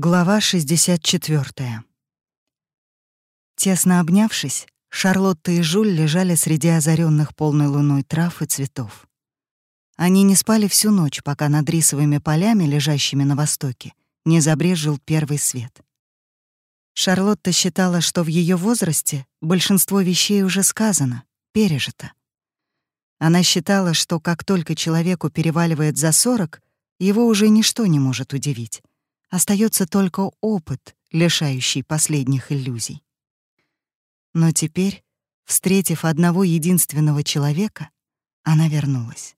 Глава 64. Тесно обнявшись, Шарлотта и Жуль лежали среди озаренных полной луной трав и цветов. Они не спали всю ночь, пока над рисовыми полями, лежащими на востоке, не забрежил первый свет. Шарлотта считала, что в ее возрасте большинство вещей уже сказано, пережито. Она считала, что как только человеку переваливает за сорок, его уже ничто не может удивить. Остается только опыт, лишающий последних иллюзий. Но теперь, встретив одного единственного человека, она вернулась.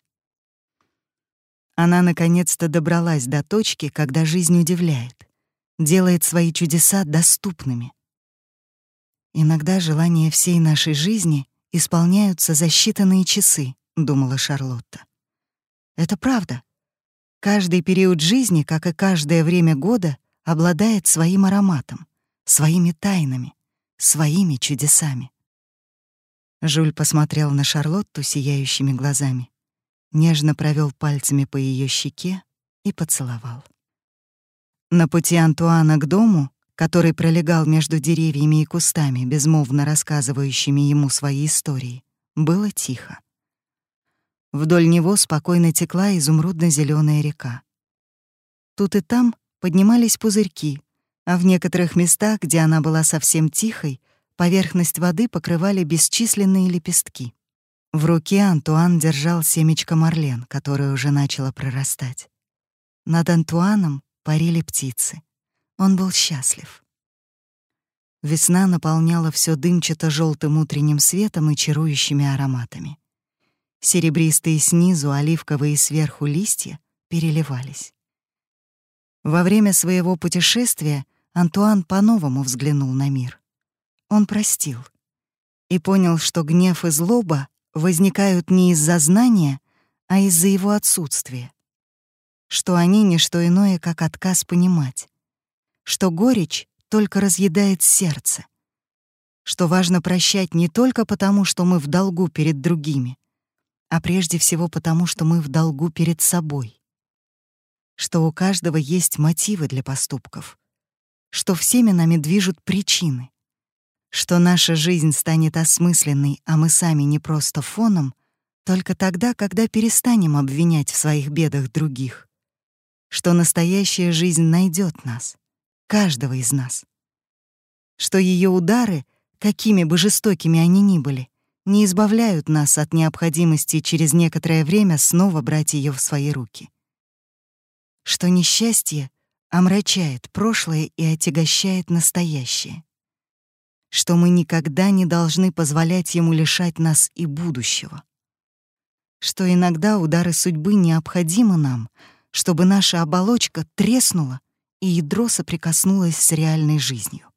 Она наконец-то добралась до точки, когда жизнь удивляет, делает свои чудеса доступными. Иногда желания всей нашей жизни исполняются за считанные часы, думала Шарлотта. Это правда. Каждый период жизни, как и каждое время года, обладает своим ароматом, своими тайнами, своими чудесами. Жуль посмотрел на Шарлотту сияющими глазами, нежно провел пальцами по ее щеке и поцеловал. На пути Антуана к дому, который пролегал между деревьями и кустами, безмолвно рассказывающими ему свои истории, было тихо. Вдоль него спокойно текла изумрудно зеленая река. Тут и там поднимались пузырьки, а в некоторых местах, где она была совсем тихой, поверхность воды покрывали бесчисленные лепестки. В руке Антуан держал семечко марлен, которое уже начало прорастать. Над Антуаном парили птицы. Он был счастлив. Весна наполняла все дымчато желтым утренним светом и чарующими ароматами. Серебристые снизу, оливковые сверху листья переливались. Во время своего путешествия Антуан по-новому взглянул на мир. Он простил и понял, что гнев и злоба возникают не из-за знания, а из-за его отсутствия, что они — не что иное, как отказ понимать, что горечь только разъедает сердце, что важно прощать не только потому, что мы в долгу перед другими, а прежде всего потому, что мы в долгу перед собой. Что у каждого есть мотивы для поступков. Что всеми нами движут причины. Что наша жизнь станет осмысленной, а мы сами не просто фоном, только тогда, когда перестанем обвинять в своих бедах других. Что настоящая жизнь найдет нас, каждого из нас. Что ее удары, какими бы жестокими они ни были, не избавляют нас от необходимости через некоторое время снова брать ее в свои руки. Что несчастье омрачает прошлое и отягощает настоящее. Что мы никогда не должны позволять ему лишать нас и будущего. Что иногда удары судьбы необходимы нам, чтобы наша оболочка треснула и ядро соприкоснулось с реальной жизнью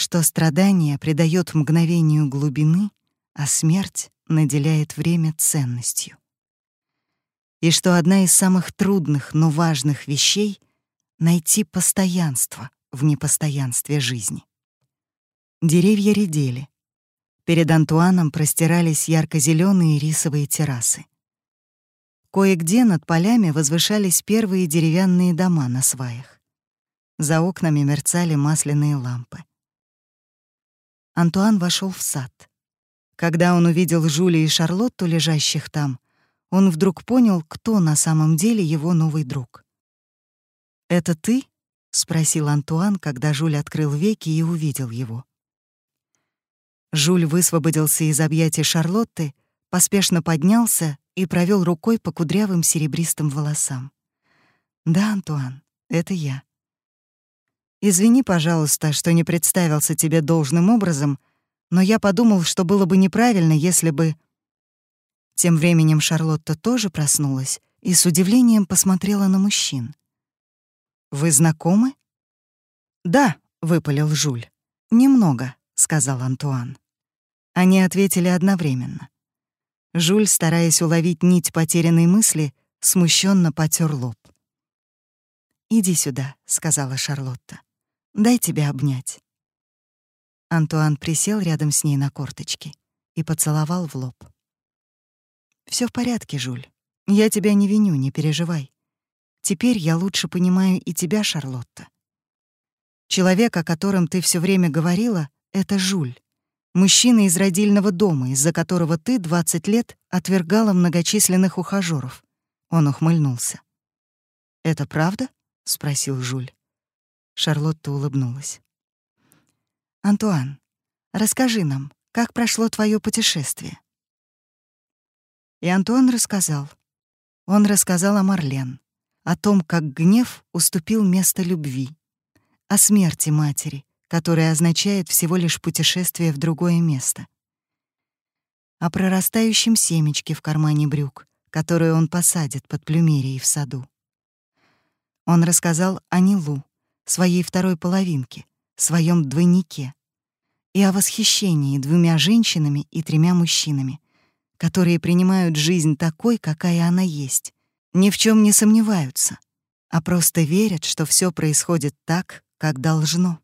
что страдание придает мгновению глубины, а смерть наделяет время ценностью. И что одна из самых трудных, но важных вещей — найти постоянство в непостоянстве жизни. Деревья редели. Перед Антуаном простирались ярко зеленые рисовые террасы. Кое-где над полями возвышались первые деревянные дома на сваях. За окнами мерцали масляные лампы. Антуан вошел в сад. Когда он увидел Жюли и Шарлотту, лежащих там, он вдруг понял, кто на самом деле его новый друг. «Это ты?» — спросил Антуан, когда Жюль открыл веки и увидел его. Жюль высвободился из объятий Шарлотты, поспешно поднялся и провел рукой по кудрявым серебристым волосам. «Да, Антуан, это я. Извини, пожалуйста, что не представился тебе должным образом, но я подумал, что было бы неправильно, если бы...» Тем временем Шарлотта тоже проснулась и с удивлением посмотрела на мужчин. «Вы знакомы?» «Да», — выпалил Жуль. «Немного», — сказал Антуан. Они ответили одновременно. Жуль, стараясь уловить нить потерянной мысли, смущенно потер лоб. «Иди сюда», — сказала Шарлотта. Дай тебя обнять». Антуан присел рядом с ней на корточки и поцеловал в лоб. Все в порядке, Жуль. Я тебя не виню, не переживай. теперь я лучше понимаю и тебя, Шарлотта. Человек, о котором ты все время говорила, — это Жуль, мужчина из родильного дома, из-за которого ты 20 лет отвергала многочисленных ухажёров. Он ухмыльнулся. «Это правда?» — спросил Жуль. Шарлотта улыбнулась. «Антуан, расскажи нам, как прошло твое путешествие?» И Антуан рассказал. Он рассказал о Марлен, о том, как гнев уступил место любви, о смерти матери, которая означает всего лишь путешествие в другое место, о прорастающем семечке в кармане брюк, которое он посадит под плюмерией в саду. Он рассказал о Нилу, своей второй половинке, своем двойнике, и о восхищении двумя женщинами и тремя мужчинами, которые принимают жизнь такой, какая она есть, ни в чем не сомневаются, а просто верят, что все происходит так, как должно.